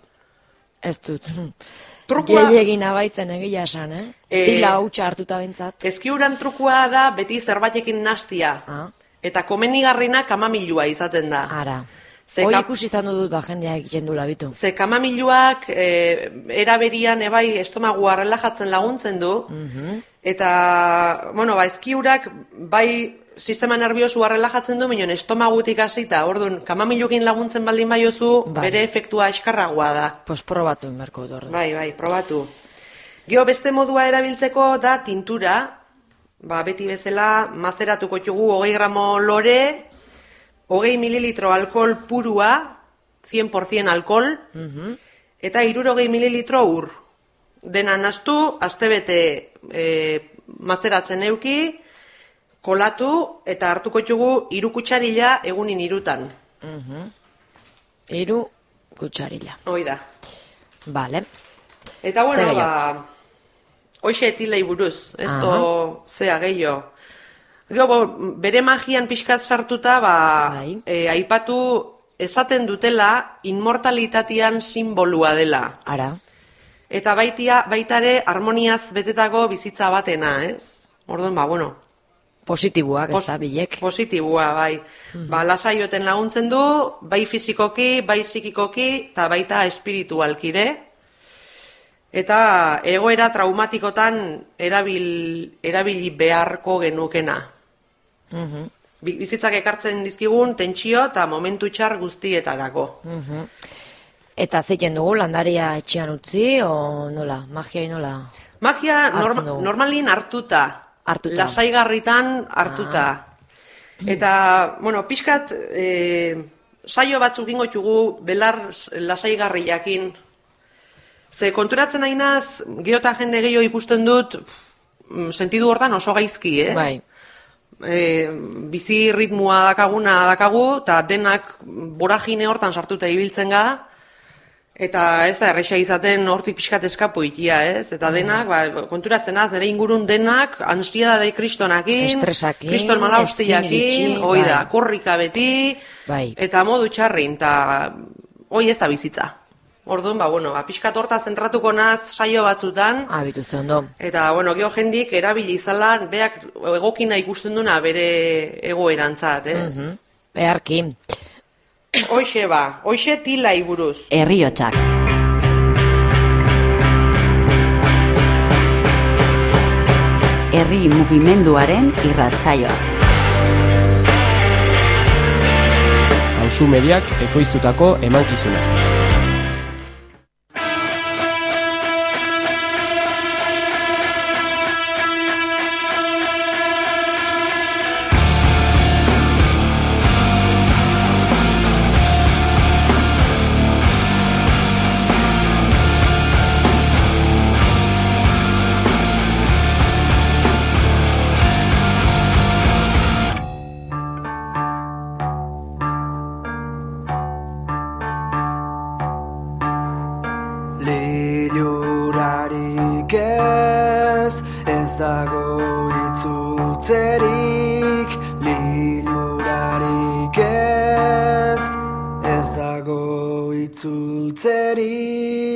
ez dut. Trukua... Gehiegina baitzen egia esan, eh? Eh, Tila hautsa hartuta bentzat. Ezkiuran trukua da beti zerbaitekin nastia. Ah. Eta komenigarrina kamamilua izaten da. Ara. Ze Hoi ikusi izan dut ba jendea egiten du labitu. Ze kamamiluak e, eraberian ebai estomagua relajatzen laguntzen du, Mhm. eta, bueno, ba, ezkiurak bai sistema nerviosua relajatzen du, minon estomagutik hasita, orduan, kamamilukin laguntzen baldin baiozu, Bai. bere efektua eskarragoa da. Pues probatu inberko dut ordu. Bai, bai, probatu. Geo beste modua erabiltzeko da tintura, ba, beti bezala mazeratuko txugu hogei gramo lore, hogei mililitro alkohol purua, 100% alkohol, Mhm. eta irurogei mililitro ur. Dena nastu, astebete e, mazeratzen euki, kolatu eta hartuko txugu iru kutsarila egunin irutan. Mhm. Hiru kutxarila. Hoi da. Vale. Eta bueno, ba, hoxe etilei buruz, ez to zea gehiago. Gero, bere magian pixkat sartuta, ba, Bai. e, aipatu esaten dutela inmortalitatean simbolua dela. Ara. Eta baitia, baitare harmoniaz betetako bizitza batena, ez? Orduan, ba, bueno, Positiboak, ez Pos- da, bilek. Positibua, bai. Ba, lasaioten laguntzen du, bai fizikoki, bai psikikoki, eta baita espiritualkire. Eta egoera traumatikotan erabil, erabili beharko genukena. Bi- Bizitzak ekartzen dizkigun tentsio eta momentu txar guztietarako. Mhm. Eta zeiten dugu, landaria etxean utzi, o nola, magia nola? Magia norma, normalin hartuta. Hartuta. Lasaigarritan hartuta. Eta, bueno, pixkat, e, saio batzuk ingo txugu belar lasaigarriakin. Ze konturatzen ainaz, geota jende gehiago ikusten dut, sentidu hortan oso gaizki, eh? Bai. E, bizi ritmoa dakaguna dakagu, eta denak boragine hortan sartuta ibiltzen ga, Eta ez da, erresa izaten hortik pixkat eskapu ikia, ez? Eta denak, ba, konturatzen az, nire ingurun denak, ansiedade kristonakin, Estresakin, kriston malaustiakin, hoi da, bai. korrika beti, Bai. eta modu txarrin, eta hoi ez da bizitza. Orduan, ba, bueno, ba, pixkat horta zentratuko naz saio batzutan, Abitu ze ondo. eta, bueno, geho jendik erabili izala, beak egokina ikusten duna bere egoerantzat, ez? Mhm. Beharki. Hoxe ba, hoxe tilai buruz. Herriotsak. Herri mugimenduaren irratsaioa. Hauzu mediak ekoiztutako emankizuna. Itzultzerik Lilurarik ez, ez dago itzultzerik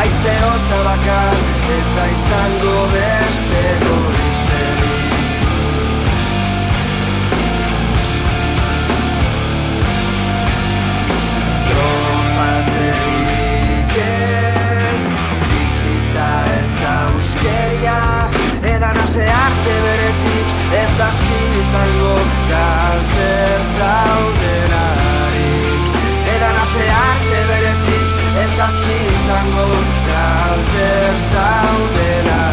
aize hotza dakar Ez da izango beste goizerik Tropatzerik ez Bizitza ez da uskeria. Edan ase arte beretik Ez da aski izango Galtzer zaudelarik. Edan ase arte beretik izango Galtzer zaudelarik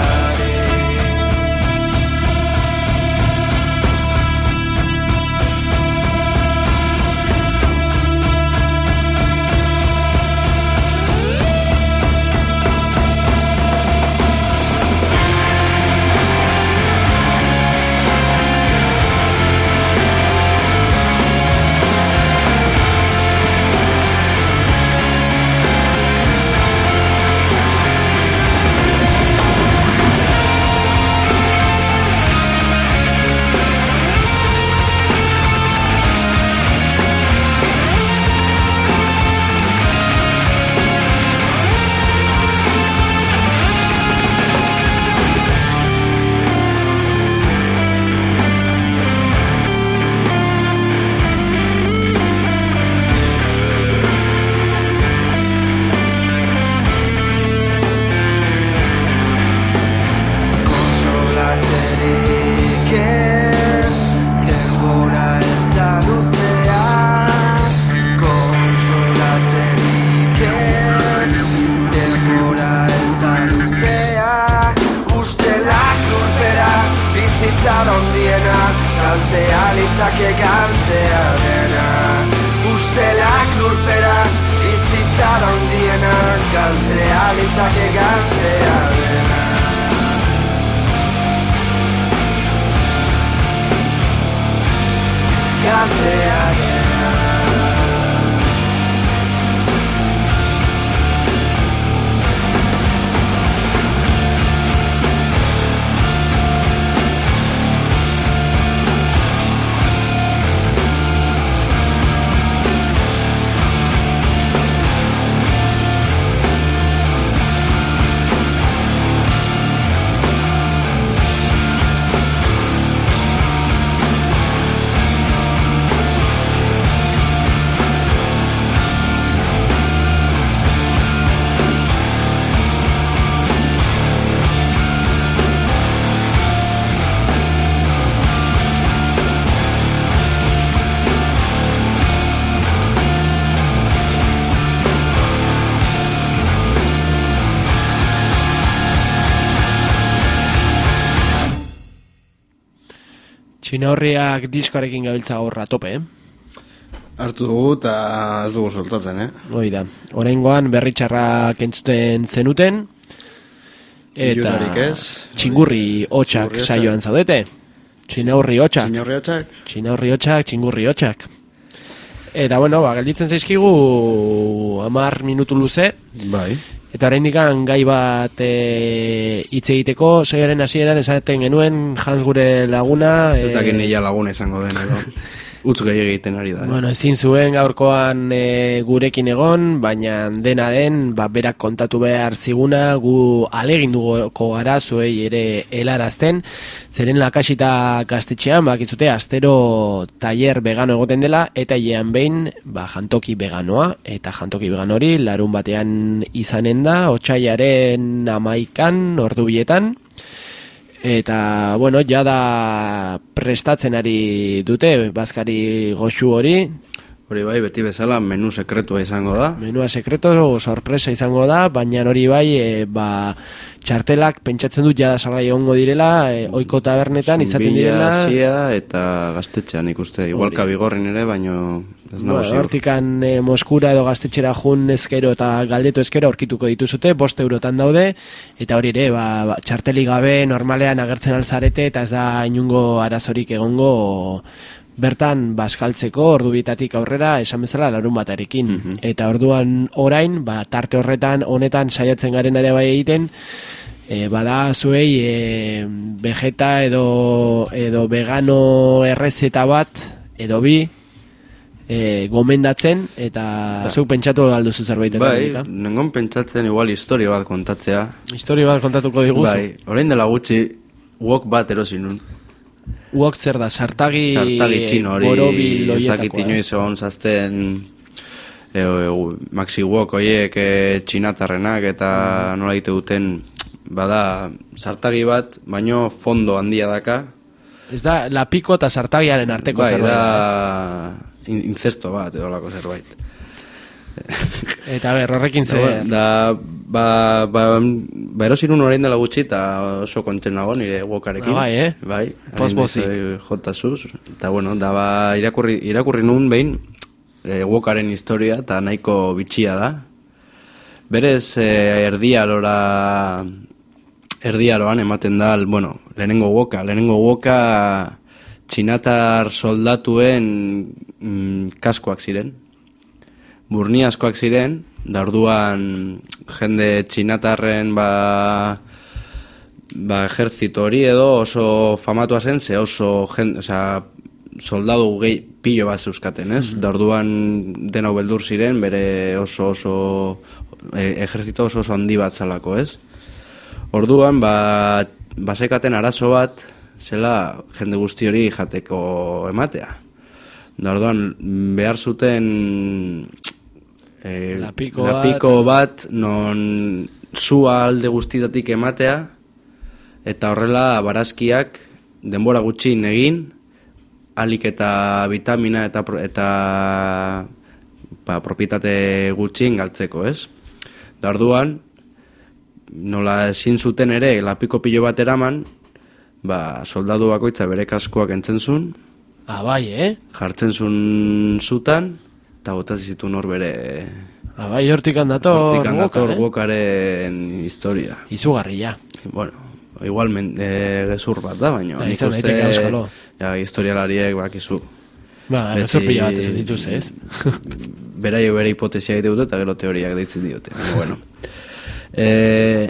Txina horriak diskoarekin gabiltza horra tope, eh? Hartu dugu eta ez dugu soltatzen, eh? Hoi da. Oraingoan berritxarrak entzuten zenuten. Eta ez. Txingurri hotxak. saioan zaudete. Txinaurri hotxak. Txinaurri hotxak. Txinaurri hotxak, txingurri hotxak. Eta bueno, ba, gelditzen zaizkigu amar minutu luze. Bai. Eta oraindik gai bat e, hitz egiteko saioaren hasieran esaten genuen Hans gure laguna Ez e, dakit nila laguna izango den edo. Utz gehi egiten ari da. eh? Bueno, ezin zuen gaurkoan e, gurekin egon, baina dena den, ba, berak kontatu behar ziguna, gu alegin dugu gara zuei ere helarazten, zeren lakasita gaztetxean, bakizute, astero tailer vegano egoten dela, eta hilean behin, ba, jantoki veganoa, eta jantoki vegan hori, larun batean izanen da, otxaiaren amaikan, ordu bietan, Eta, bueno, jada prestatzen ari dute, bazkari goxu hori. Hori bai, beti bezala menu sekretua izango da. Menua sekreto, sorpresa izango da, baina hori bai, e, ba, txartelak pentsatzen dut jada salgai egongo direla, e, oiko tabernetan izaten Zumbila, direla. Zia eta gaztetxean ikuste. Igual kabigorrin ere, baino hortikan e, Moskura edo gaztetxera jun ezkero eta galdetu ezkero aurkituko dituzute, bost eurotan daude, eta hori ere, ba, ba, txarteli gabe normalean agertzen alzarete, eta ez da inungo arazorik egongo bertan baskaltzeko ordu bietatik aurrera esan bezala larun batarekin. Eta orduan orain, ba, tarte horretan, honetan saiatzen garen ere bai egiten, e, bada zuei e, vegeta edo, edo vegano errezeta bat, edo bi, e, gomendatzen, eta zuk pentsatu galduzu zerbait. Bai, nengon pentsatzen igual historia bat kontatzea. Historia bat kontatuko diguzu. Bai, orain dela gutxi, wok bat erosi nun. Uok zer da, sartagi, Sartagi txino hori, borobil inoiz egon zazten e, e, maxi wok oiek e, txinatarrenak eta Mm. nola egite duten bada sartagi bat, baino fondo handia daka. Ez da, lapiko eta sartagiaren arteko bai, zerbait. da in- incesto bat edo lako zerbait. Eta ber, horrekin Da, zer. da, ba, ba, ba erosin un orain dela gutxi eta oso konten nago nire wokarekin. Ah, bai, eh? Bai. Hain Jota zuz. Eta bueno, da ba, irakurri, irakurri nun behin e, wokaren historia eta nahiko bitxia da. Berez, e, erdialora erdiaroan ematen da, bueno, lehenengo woka, lehenengo woka txinatar soldatuen mm, kaskoak ziren. Burni askoak ziren, da orduan jende txinatarren ba, ba ejertzito hori edo oso famatua zen, ze oso jende, osea, soldadu gehi pilo bat zeuzkaten, ez? Da orduan denau beldur ziren, bere oso oso e, ejertzito oso oso handi bat zalako, ez? Orduan, ba, basekaten arazo bat, zela jende guzti hori jateko ematea. Da orduan, behar zuten e, Lapiko lapiko bat, non zua alde guztitatik ematea, eta horrela barazkiak denbora gutxin egin, alik eta vitamina eta, eta ba, propietate gutxin galtzeko, ez? Da orduan, nola ezin zuten ere lapiko pilo bat eraman, ba, soldadu bakoitza bere kaskoak entzen zuen, Ah, bai, eh? Jartzen zuen zutan, eta botatzen zituen hor bere... Ah, bai, hortik handator Hortik handator Wokar, eh? Historia. Izugarria. Bueno, igual men, e, gezur bat da, baina Ja, nik izan daiteke auskalo. ja, historialariek bakizu. Ba, gezur pila bat ez dituz, ez? Beraio bere hipotesia egite dute eta gero teoriak deitzen diote. Bueno. E,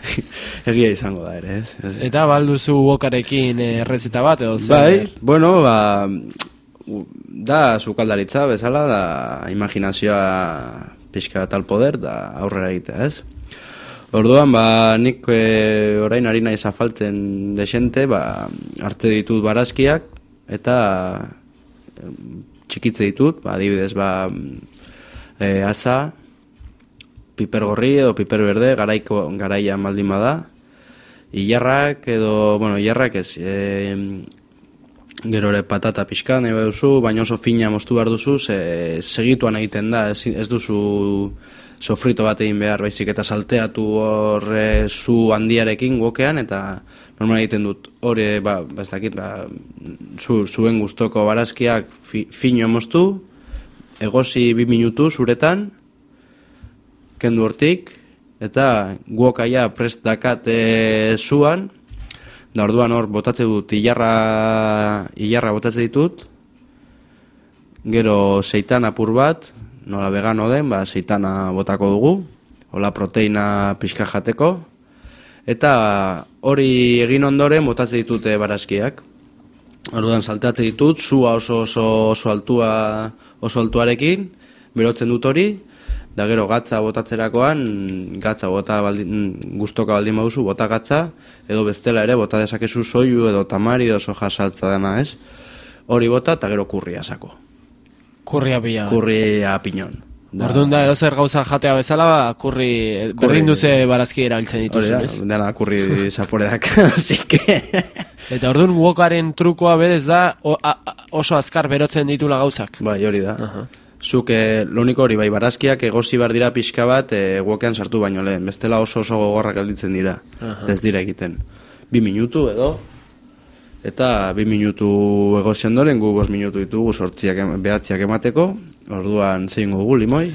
egia izango da ere, ez? ez Eta balduzu wokarekin eh, errezeta bat, edo zer? Bai, bueno, ba, da sukaldaritza bezala, da imaginazioa pixka tal poder, da aurrera egitea, ez? Orduan, ba, nik e, orain ari naiz afaltzen desente, ba, arte ditut barazkiak, eta em, txikitze ditut, ba, adibidez, ba, e, asa, piper gorri edo piper berde, garaiko, garaia maldin bada, Ilarrak edo, bueno, ilarrak ez, e, gero ere patata pixka nahi duzu, baina oso fina moztu behar duzu, ze, segituan egiten da, ez, ez duzu sofrito bat egin behar, baizik eta salteatu horre zu handiarekin gokean, eta normal egiten dut hori, ba, ba ez dakit, ba, zu, zuen gustoko barazkiak fi, fino moztu, egosi bi minutu zuretan, kendu hortik, eta guokaia prest dakat e, zuan, da orduan hor botatze dut ilarra, ilarra botatze ditut, gero seitan apur bat, nola vegano den, ba, seitana botako dugu, hola proteina pixka jateko, eta hori egin ondoren botatze ditute barazkiak. Orduan salteatze ditut, zua oso oso, oso altua oso altuarekin, berotzen dut hori, da gero gatza botatzerakoan, gatza bota baldin, gustoka baldin baduzu, bota gatza, edo bestela ere, bota dezakezu soilu edo tamari edo soja saltza dena, ez? Hori bota eta gero kurria sako. Kurria pila. Kurria pinon. Da- Orduan da, edo zer gauza jatea bezala, ba, kurri, Kurri- berdin duze barazki erabiltzen dituzu, ez? dena kurri zaporeak, así que... Eta orduan wokaren trukoa berez da, o, a, oso azkar berotzen ditula gauzak. Bai, hori da. Zuk, eh, lo único hori, bai, barazkiak egosi behar dira pixka bat eh, wokean sartu baino lehen. Bestela oso oso gogorrak gelditzen dira. Aha. Ez dira egiten. Bi minutu edo, eta bi minutu egosi ondoren gu bost minutu ditugu sortziak behatziak emateko, orduan zein dugu limoi.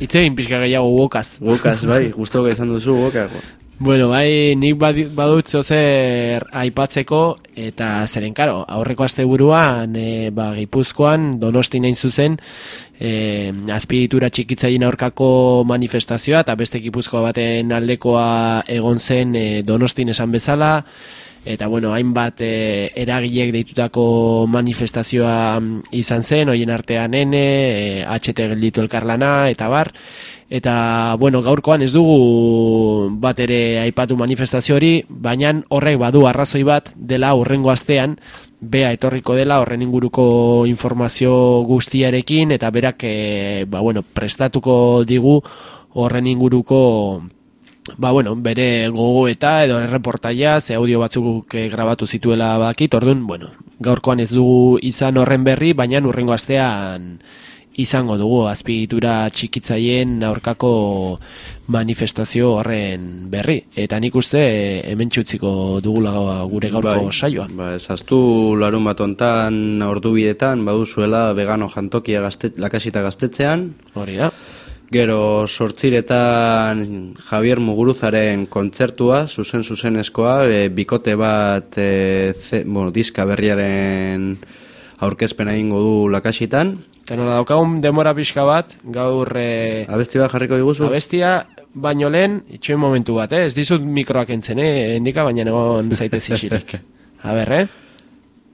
Itzein pixka gehiago wokaz. Wokaz, bai, guztoka izan duzu wokak. Bueno, bai, nik badut zer aipatzeko, eta zeren karo, aurreko asteburuan e, ba, Gipuzkoan, donosti nain zuzen, e, azpiritura txikitzaien aurkako manifestazioa, eta beste Gipuzkoa baten aldekoa egon zen e, donostin esan bezala, eta bueno, hainbat e, eragilek deitutako manifestazioa mm, izan zen, hoien artean ene, e, HT gelditu elkarlana, eta bar, eta bueno, gaurkoan ez dugu bat ere aipatu manifestazio hori, baina horrek badu arrazoi bat dela urrengo astean, bea etorriko dela horren inguruko informazio guztiarekin, eta berak e, ba, bueno, prestatuko digu horren inguruko ba bueno, bere gogoeta edo erreportaia, ze audio batzuk eh, grabatu zituela bakit, orduan, bueno, gaurkoan ez dugu izan horren berri, baina urrengo astean izango dugu azpigitura txikitzaien aurkako manifestazio horren berri. Eta nik uste eh, hemen txutziko dugula gure gaurko Bai, saioa. Ba, ezaztu larun bat ontan ordubidetan baduzuela vegano jantokia gazte, lakasita gaztetzean. Hori da. Gero sortziretan Javier Muguruzaren kontzertua, zuzen zuzenezkoa, e, bikote bat e, ze, bueno, diska berriaren aurkezpena egingo du lakasitan. Eta nola daukagun demora pixka bat, gaur... E, Abesti bat jarriko diguzu? Abestia, baino lehen, itxoen momentu bat, eh? Ez dizut mikroak entzen, eh? Endika, baina egon zaitez isilik. A ber, eh?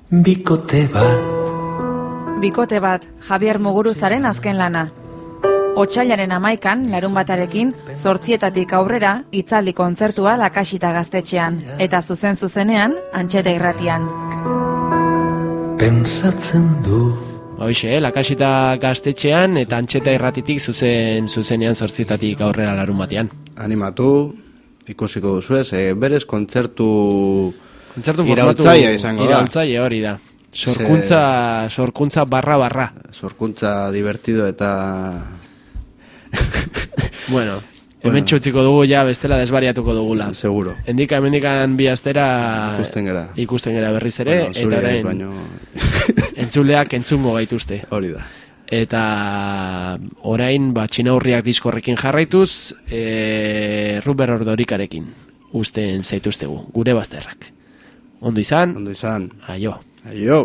Bikote bat Bikote bat, Javier Muguruzaren azken lana. Otsailaren amaikan, larun batarekin, zortzietatik aurrera, itzaldi kontzertua lakasita gaztetxean, eta zuzen zuzenean, antxeta irratian. Pensatzen du Hoxe, eh? Lakasita gaztetxean eta antxeta irratitik zuzen zuzenean zortzietatik aurrera larun batean. Animatu, ikusiko duzu ez, e, berez kontzertu... Kontzertu iraultzaia izango da. Iraultzaile hori da. Sorkuntza, sorkuntza barra barra. Sorkuntza divertido eta... Bueno, hemen txutziko dugu ja bestela desbariatuko dugula. Seguro. Endika hemendikan bi astera Ikusten gera. ikusten gera berriz ere Bueno, eta orain baino... entzuleak entzungo gaituzte. Hori da. Eta orain, ba, txinaurriak diskorrekin jarraituz, e, Ruber Ordorikarekin usten zaituztegu, gure bazterrak. Ondo izan? Ondo izan. Aio. Aio.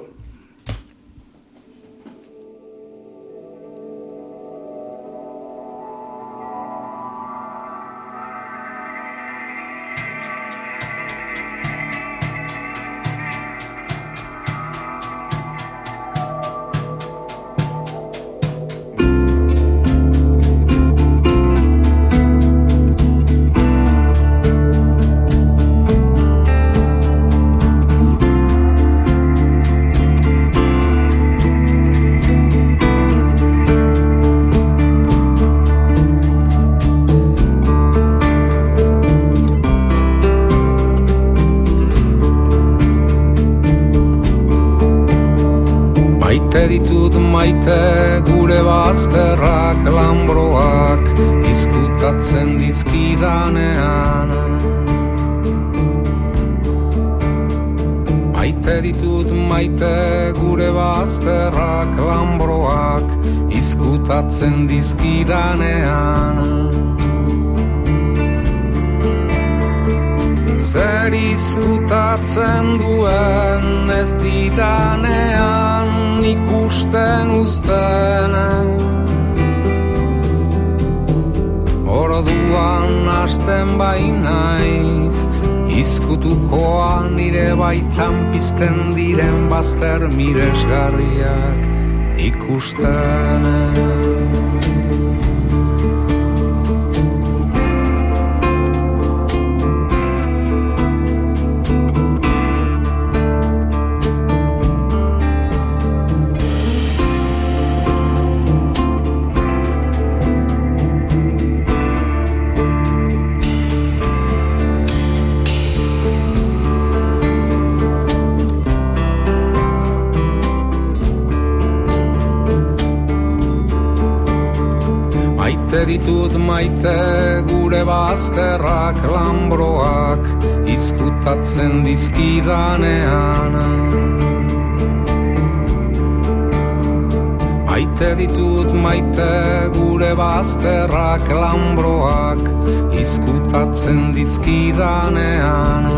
Maite gure bazterrak lambroak izkutatzen dizkidanean. Maite ditut maite gure bazterrak lambroak izkutatzen dizkidanean. Zer izkutatzen duen ez didanean ikusten uzten Orduan hasten bainaiz Izkutukoa nire baitan pizten diren bazter miresgarriak ikusten ditut maite gure bazterrak lambroak izkutatzen dizkidanean. Maite ditut maite gure bazterrak lambroak izkutatzen dizkidanean.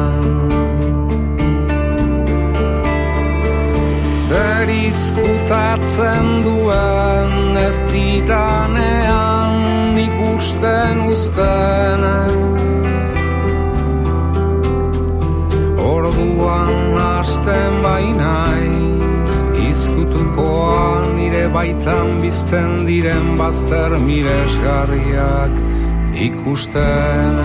Zer izkutatzen duen ez didanean ikusten uzten Orduan hasten bainaiz izkutukoa nire baitan bizten diren bazter miresgarriak ikusten